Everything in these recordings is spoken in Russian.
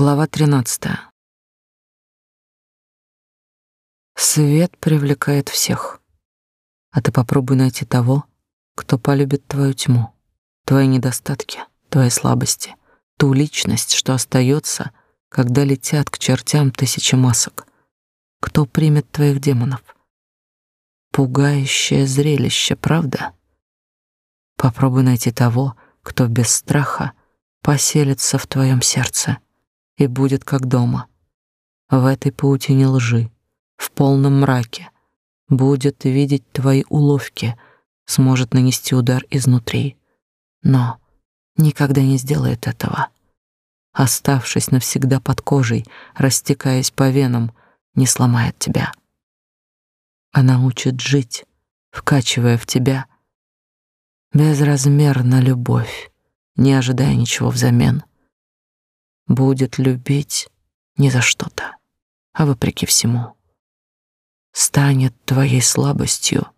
Глава 13. Свет привлекает всех. А ты попробуй найти того, кто полюбит твою тьму, твои недостатки, твои слабости, ту личность, что остается, когда летят к чертям тысячи масок. Кто примет твоих демонов? Пугающее зрелище, правда? Попробуй найти того, кто без страха поселится в твоем сердце и будет как дома. В этой паутине лжи, в полном мраке, будет видеть твои уловки, сможет нанести удар изнутри, но никогда не сделает этого. Оставшись навсегда под кожей, растекаясь по венам, не сломает тебя. Она учит жить, вкачивая в тебя безразмерно любовь, не ожидая ничего взамен будет любить не за что-то, а вопреки всему. Станет твоей слабостью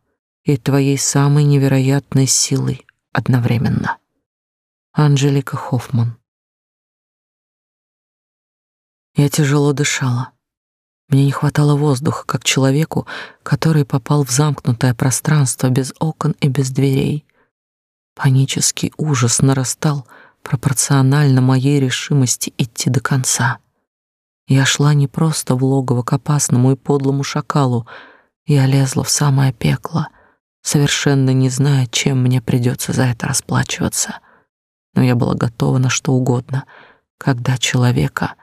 и твоей самой невероятной силой одновременно. Анжелика Хоффман. Я тяжело дышала. Мне не хватало воздуха, как человеку, который попал в замкнутое пространство без окон и без дверей. Панический ужас нарастал, пропорционально моей решимости идти до конца. Я шла не просто в логово к опасному и подлому шакалу, я лезла в самое пекло, совершенно не зная, чем мне придется за это расплачиваться. Но я была готова на что угодно, когда человека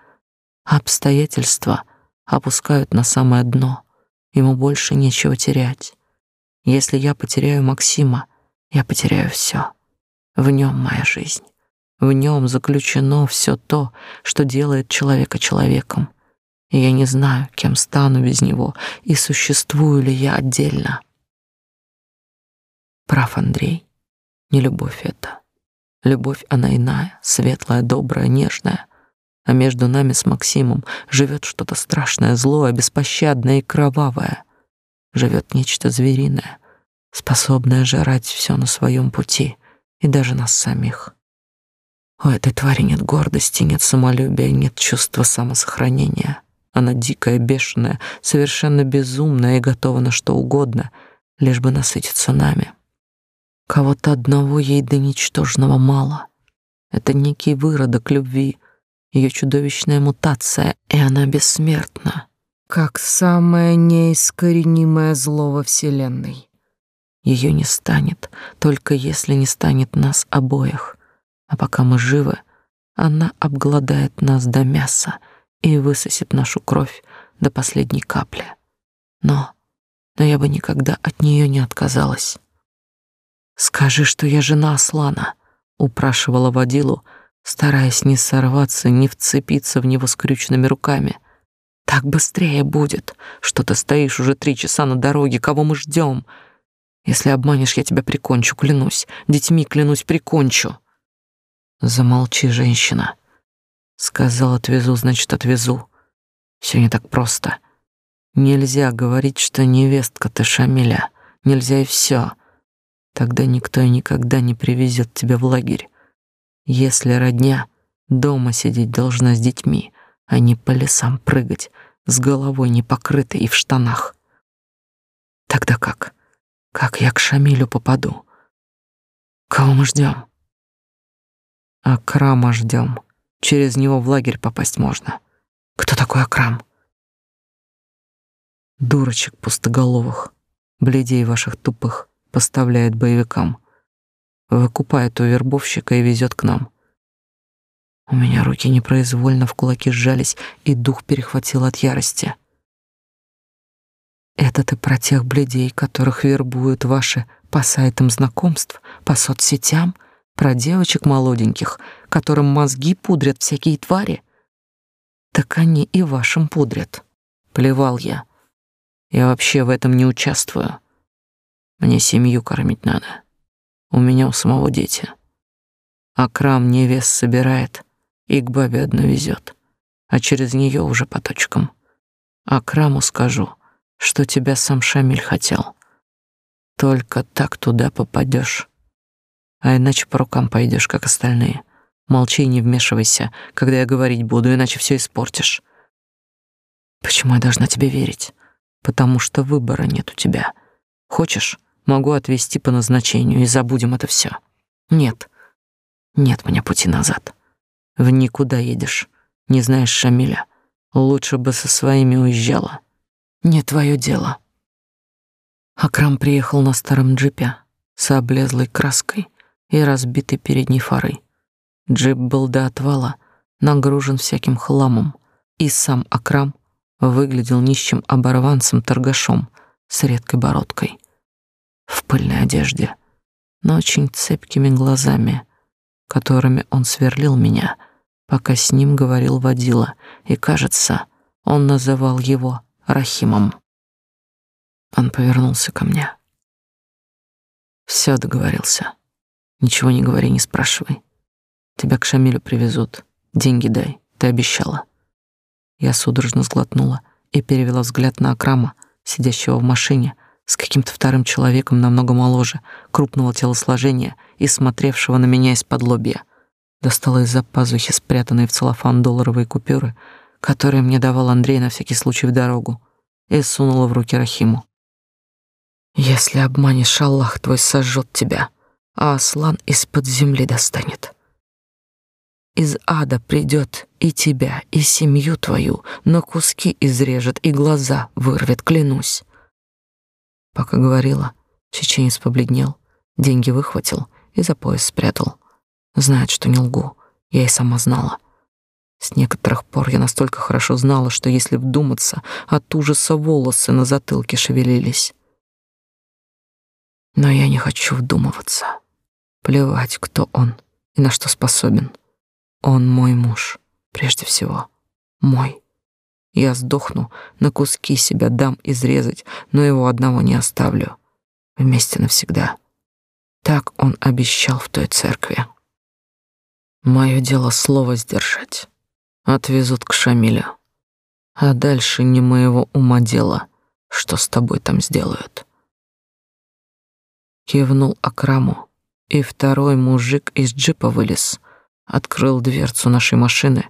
обстоятельства опускают на самое дно, ему больше нечего терять. Если я потеряю Максима, я потеряю все. В нем моя жизнь. В нем заключено все то, что делает человека человеком. И я не знаю, кем стану без него и существую ли я отдельно. Прав Андрей. Не любовь это. Любовь она иная, светлая, добрая, нежная. А между нами с Максимом живет что-то страшное, злое, беспощадное и кровавое. Живет нечто звериное, способное жрать все на своем пути и даже нас самих. У этой твари нет гордости, нет самолюбия, нет чувства самосохранения. Она дикая, бешеная, совершенно безумная и готова на что угодно, лишь бы насытиться нами. Кого-то одного ей до ничтожного мало. Это некий выродок любви, ее чудовищная мутация, и она бессмертна, как самое неискоренимое зло во Вселенной. Ее не станет, только если не станет нас обоих. А пока мы живы, она обгладает нас до мяса и высосет нашу кровь до последней капли. Но, но я бы никогда от нее не отказалась. Скажи, что я жена Аслана, упрашивала водилу, стараясь не сорваться, не вцепиться в него скрюченными руками. Так быстрее будет, что ты стоишь уже три часа на дороге, кого мы ждем. Если обманешь, я тебя прикончу, клянусь. Детьми клянусь, прикончу. Замолчи, женщина. Сказал, отвезу, значит, отвезу. Все не так просто. Нельзя говорить, что невестка ты Шамиля. Нельзя и все. Тогда никто и никогда не привезет тебя в лагерь. Если родня дома сидеть должна с детьми, а не по лесам прыгать, с головой не покрытой и в штанах. Тогда как? Как я к Шамилю попаду? Кого мы ждем? Акрама ждем. Через него в лагерь попасть можно. Кто такой Акрам? Дурочек пустоголовых, бледей ваших тупых, поставляет боевикам. Выкупает у вербовщика и везет к нам. У меня руки непроизвольно в кулаки сжались, и дух перехватил от ярости. Это ты про тех бледей, которых вербуют ваши по сайтам знакомств, по соцсетям — про девочек молоденьких, которым мозги пудрят всякие твари. Так они и вашим пудрят. Плевал я. Я вообще в этом не участвую. Мне семью кормить надо. У меня у самого дети. А крам невест собирает и к бабе одну везет, а через нее уже по точкам. А краму скажу, что тебя сам Шамиль хотел. Только так туда попадешь а иначе по рукам пойдешь, как остальные. Молчи и не вмешивайся, когда я говорить буду, иначе все испортишь. Почему я должна тебе верить? Потому что выбора нет у тебя. Хочешь, могу отвезти по назначению и забудем это все. Нет. Нет мне пути назад. В никуда едешь. Не знаешь Шамиля. Лучше бы со своими уезжала. Не твое дело. Акрам приехал на старом джипе с облезлой краской и разбитой передней фарой. Джип был до отвала нагружен всяким хламом, и сам Акрам выглядел нищим оборванцем-торгашом с редкой бородкой, в пыльной одежде, но очень цепкими глазами, которыми он сверлил меня, пока с ним говорил водила, и, кажется, он называл его Рахимом. Он повернулся ко мне. Все договорился. Ничего не говори, не спрашивай. Тебя к Шамилю привезут. Деньги дай, ты обещала. Я судорожно сглотнула и перевела взгляд на Акрама, сидящего в машине с каким-то вторым человеком намного моложе, крупного телосложения и смотревшего на меня из-под лобья. Достала из-за пазухи спрятанные в целлофан долларовые купюры, которые мне давал Андрей на всякий случай в дорогу, и сунула в руки Рахиму. «Если обманешь, Аллах твой сожжет тебя, а Аслан из-под земли достанет» из ада придет и тебя, и семью твою на куски изрежет и глаза вырвет, клянусь. Пока говорила, чеченец побледнел, деньги выхватил и за пояс спрятал. Знает, что не лгу, я и сама знала. С некоторых пор я настолько хорошо знала, что если вдуматься, от ужаса волосы на затылке шевелились. Но я не хочу вдумываться. Плевать, кто он и на что способен. Он мой муж, прежде всего. Мой. Я сдохну, на куски себя дам изрезать, но его одного не оставлю. Вместе навсегда. Так он обещал в той церкви. Мое дело слово сдержать. Отвезут к Шамилю. А дальше не моего ума дело, что с тобой там сделают. Кивнул Акраму, и второй мужик из джипа вылез — открыл дверцу нашей машины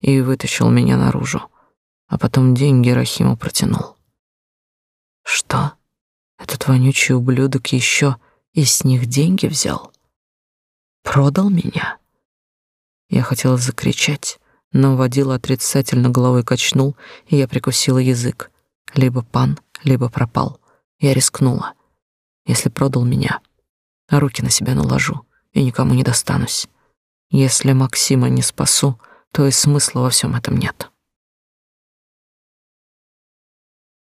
и вытащил меня наружу, а потом деньги Рахиму протянул. Что? Этот вонючий ублюдок еще и с них деньги взял? Продал меня? Я хотела закричать, но водила отрицательно головой качнул, и я прикусила язык. Либо пан, либо пропал. Я рискнула. Если продал меня, руки на себя наложу и никому не достанусь. Если Максима не спасу, то и смысла во всем этом нет.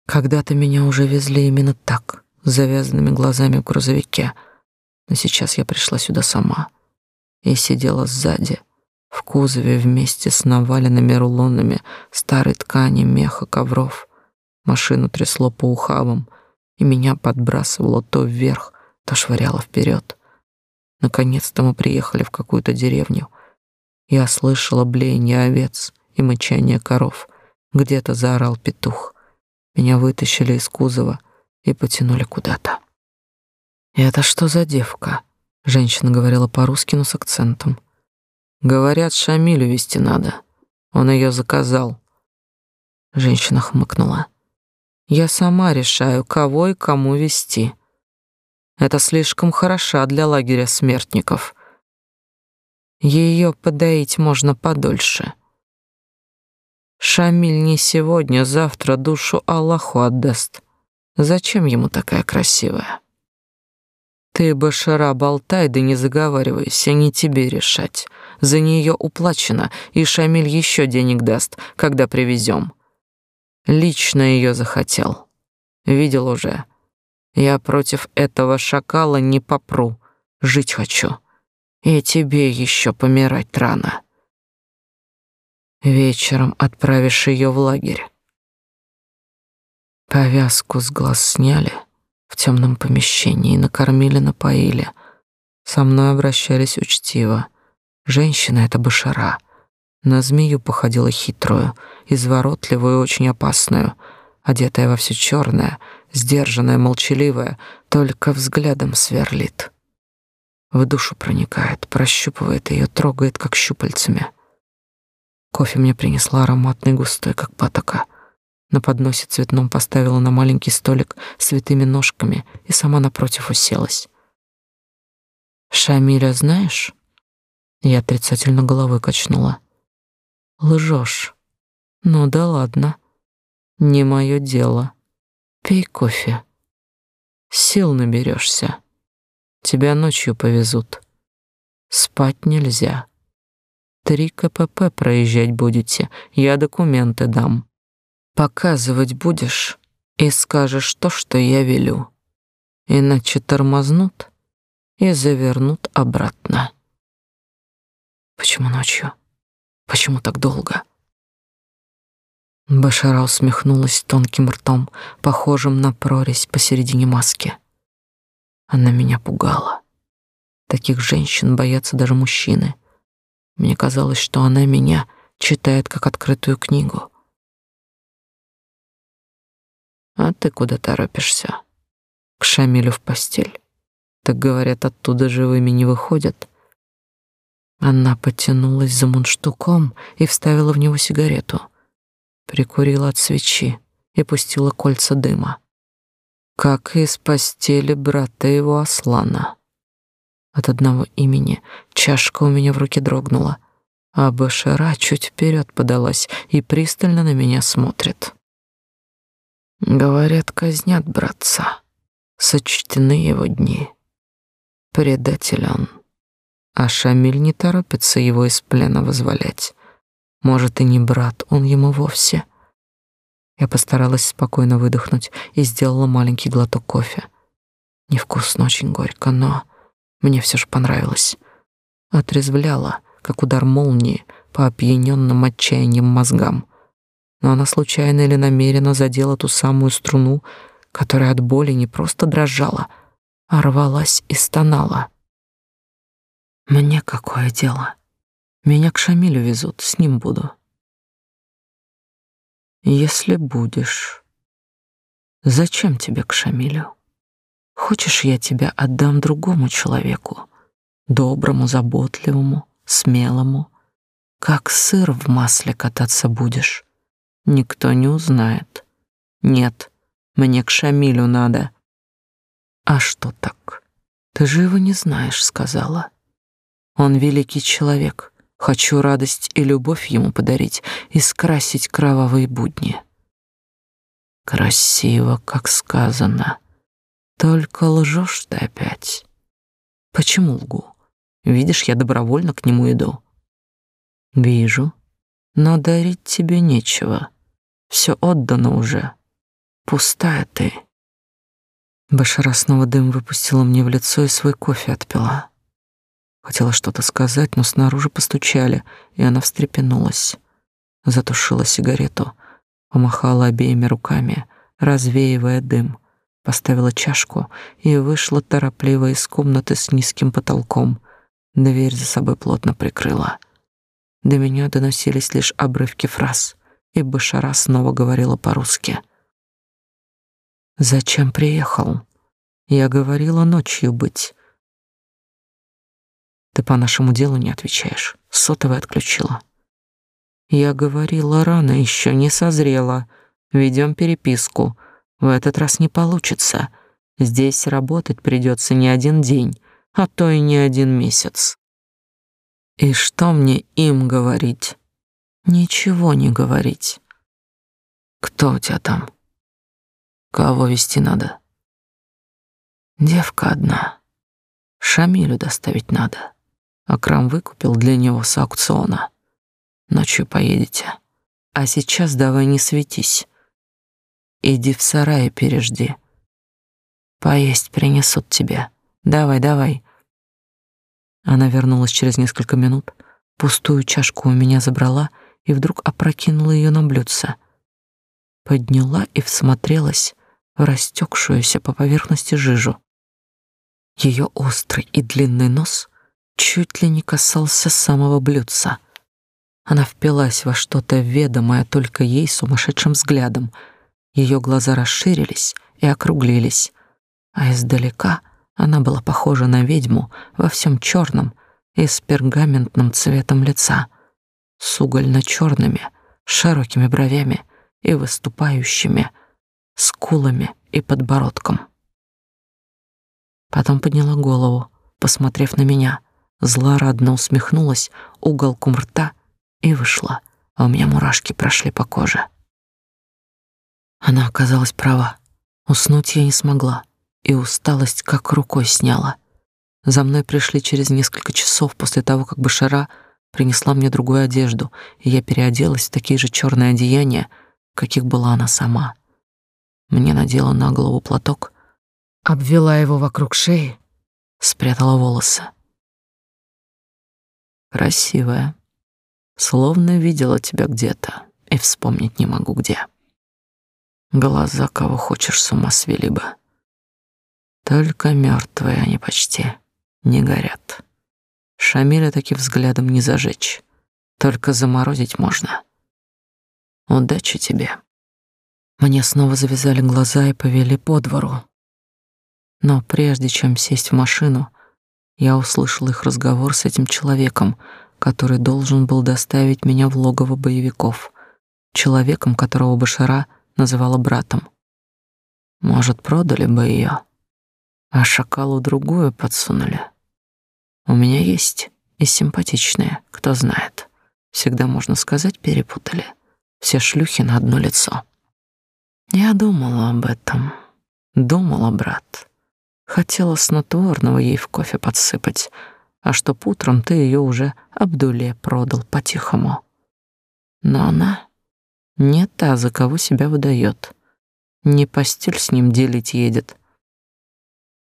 Когда-то меня уже везли именно так, с завязанными глазами в грузовике, но сейчас я пришла сюда сама и сидела сзади, в кузове вместе с наваленными рулонами старой ткани, меха, ковров. Машину трясло по ухабам, и меня подбрасывало то вверх, то швыряло вперед. Наконец-то мы приехали в какую-то деревню. Я слышала блеяние овец и мычание коров. Где-то заорал петух. Меня вытащили из кузова и потянули куда-то. «Это что за девка?» Женщина говорила по-русски, но с акцентом. «Говорят, Шамилю вести надо. Он ее заказал». Женщина хмыкнула. «Я сама решаю, кого и кому вести. Это слишком хороша для лагеря смертников. Ее подоить можно подольше. Шамиль не сегодня, завтра душу Аллаху отдаст. Зачем ему такая красивая? Ты, Башара, болтай, да не заговаривайся, не тебе решать. За нее уплачено, и Шамиль еще денег даст, когда привезем. Лично ее захотел. Видел уже. Я против этого шакала не попру. Жить хочу. И тебе еще помирать рано. Вечером отправишь ее в лагерь. Повязку с глаз сняли в темном помещении, накормили, напоили. Со мной обращались учтиво. Женщина — это башара. На змею походила хитрую, изворотливую и очень опасную, одетая во все черное — сдержанная, молчаливая, только взглядом сверлит. В душу проникает, прощупывает ее, трогает, как щупальцами. Кофе мне принесла ароматный, густой, как патока. На подносе цветном поставила на маленький столик с святыми ножками и сама напротив уселась. «Шамиля знаешь?» Я отрицательно головой качнула. «Лжешь. Ну да ладно. Не мое дело. Пей кофе. Сил наберешься. Тебя ночью повезут. Спать нельзя. Три КПП проезжать будете, я документы дам. Показывать будешь и скажешь то, что я велю. Иначе тормознут и завернут обратно. Почему ночью? Почему так долго? Башара усмехнулась тонким ртом, похожим на прорезь посередине маски. Она меня пугала. Таких женщин боятся даже мужчины. Мне казалось, что она меня читает как открытую книгу. А ты куда торопишься? К Шамилю в постель. Так говорят, оттуда живыми не выходят. Она потянулась за мундштуком и вставила в него сигарету. Прикурила от свечи и пустила кольца дыма как из постели брата его Аслана. От одного имени чашка у меня в руке дрогнула, а Башара чуть вперед подалась и пристально на меня смотрит. Говорят, казнят братца, сочтены его дни. Предатель он. А Шамиль не торопится его из плена вызволять. Может, и не брат он ему вовсе — я постаралась спокойно выдохнуть и сделала маленький глоток кофе. Невкусно, очень горько, но мне все же понравилось. Отрезвляло, как удар молнии по опьяненным отчаянием мозгам. Но она случайно или намеренно задела ту самую струну, которая от боли не просто дрожала, а рвалась и стонала. Мне какое дело? Меня к Шамилю везут, с ним буду если будешь. Зачем тебе к Шамилю? Хочешь, я тебя отдам другому человеку, доброму, заботливому, смелому. Как сыр в масле кататься будешь, никто не узнает. Нет, мне к Шамилю надо. А что так? Ты же его не знаешь, сказала. Он великий человек, Хочу радость и любовь ему подарить и скрасить кровавые будни. Красиво, как сказано. Только лжешь ты опять. Почему лгу? Видишь, я добровольно к нему иду. Вижу, но дарить тебе нечего. Все отдано уже. Пустая ты. Башара снова дым выпустила мне в лицо и свой кофе отпила. Хотела что-то сказать, но снаружи постучали, и она встрепенулась. Затушила сигарету, помахала обеими руками, развеивая дым, поставила чашку и вышла торопливо из комнаты с низким потолком. Дверь за собой плотно прикрыла. До меня доносились лишь обрывки фраз, и Башара снова говорила по-русски. «Зачем приехал? Я говорила ночью быть. Ты по нашему делу не отвечаешь. Сотовый отключила. Я говорила рано, еще не созрела. Ведем переписку. В этот раз не получится. Здесь работать придется не один день, а то и не один месяц. И что мне им говорить? Ничего не говорить. Кто у тебя там? Кого вести надо? Девка одна. Шамилю доставить надо. Акрам выкупил для него с аукциона. Ночью поедете. А сейчас давай не светись. Иди в сарай пережди. Поесть принесут тебе. Давай, давай. Она вернулась через несколько минут, пустую чашку у меня забрала и вдруг опрокинула ее на блюдце. Подняла и всмотрелась в растекшуюся по поверхности жижу. Ее острый и длинный нос чуть ли не касался самого блюдца. Она впилась во что-то ведомое только ей сумасшедшим взглядом. Ее глаза расширились и округлились, а издалека Она была похожа на ведьму во всем черном и с пергаментным цветом лица, с угольно-черными, широкими бровями и выступающими скулами и подбородком. Потом подняла голову, посмотрев на меня, злорадно усмехнулась уголком рта и вышла, а у меня мурашки прошли по коже. Она оказалась права. Уснуть я не смогла, и усталость как рукой сняла. За мной пришли через несколько часов после того, как Башара принесла мне другую одежду, и я переоделась в такие же черные одеяния, каких была она сама. Мне надела на голову платок, обвела его вокруг шеи, спрятала волосы. Красивая, словно видела тебя где-то, и вспомнить не могу где. Глаза кого хочешь с ума свели бы. Только мертвые они почти не горят. Шамиля таким взглядом не зажечь, только заморозить можно. Удачи тебе. Мне снова завязали глаза и повели по двору. Но прежде чем сесть в машину, я услышал их разговор с этим человеком, который должен был доставить меня в логово боевиков, человеком, которого Башара — называла братом. Может, продали бы ее, а шакалу другую подсунули. У меня есть и симпатичные, кто знает. Всегда можно сказать, перепутали. Все шлюхи на одно лицо. Я думала об этом. Думала, брат. Хотела снотворного ей в кофе подсыпать, а чтоб утром ты ее уже Абдуле продал по-тихому. Но она не та, за кого себя выдает. Не постель с ним делить едет.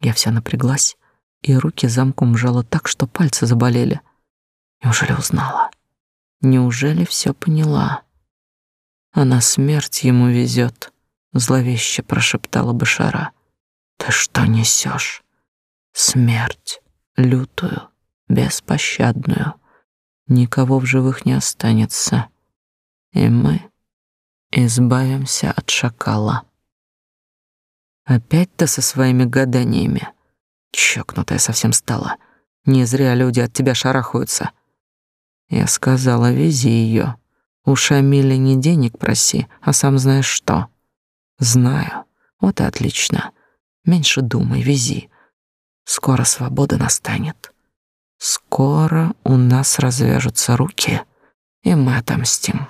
Я вся напряглась, и руки замком сжала так, что пальцы заболели. Неужели узнала? Неужели все поняла? Она смерть ему везет, зловеще прошептала Башара. Ты что несешь? Смерть, лютую, беспощадную. Никого в живых не останется. И мы Избавимся от шакала. Опять ты со своими гаданиями. Чокнутая совсем стала. Не зря люди от тебя шарахаются. Я сказала, вези ее. У Шамиля не денег проси, а сам знаешь что. Знаю. Вот и отлично. Меньше думай, вези. Скоро свобода настанет. Скоро у нас развяжутся руки, и мы отомстим.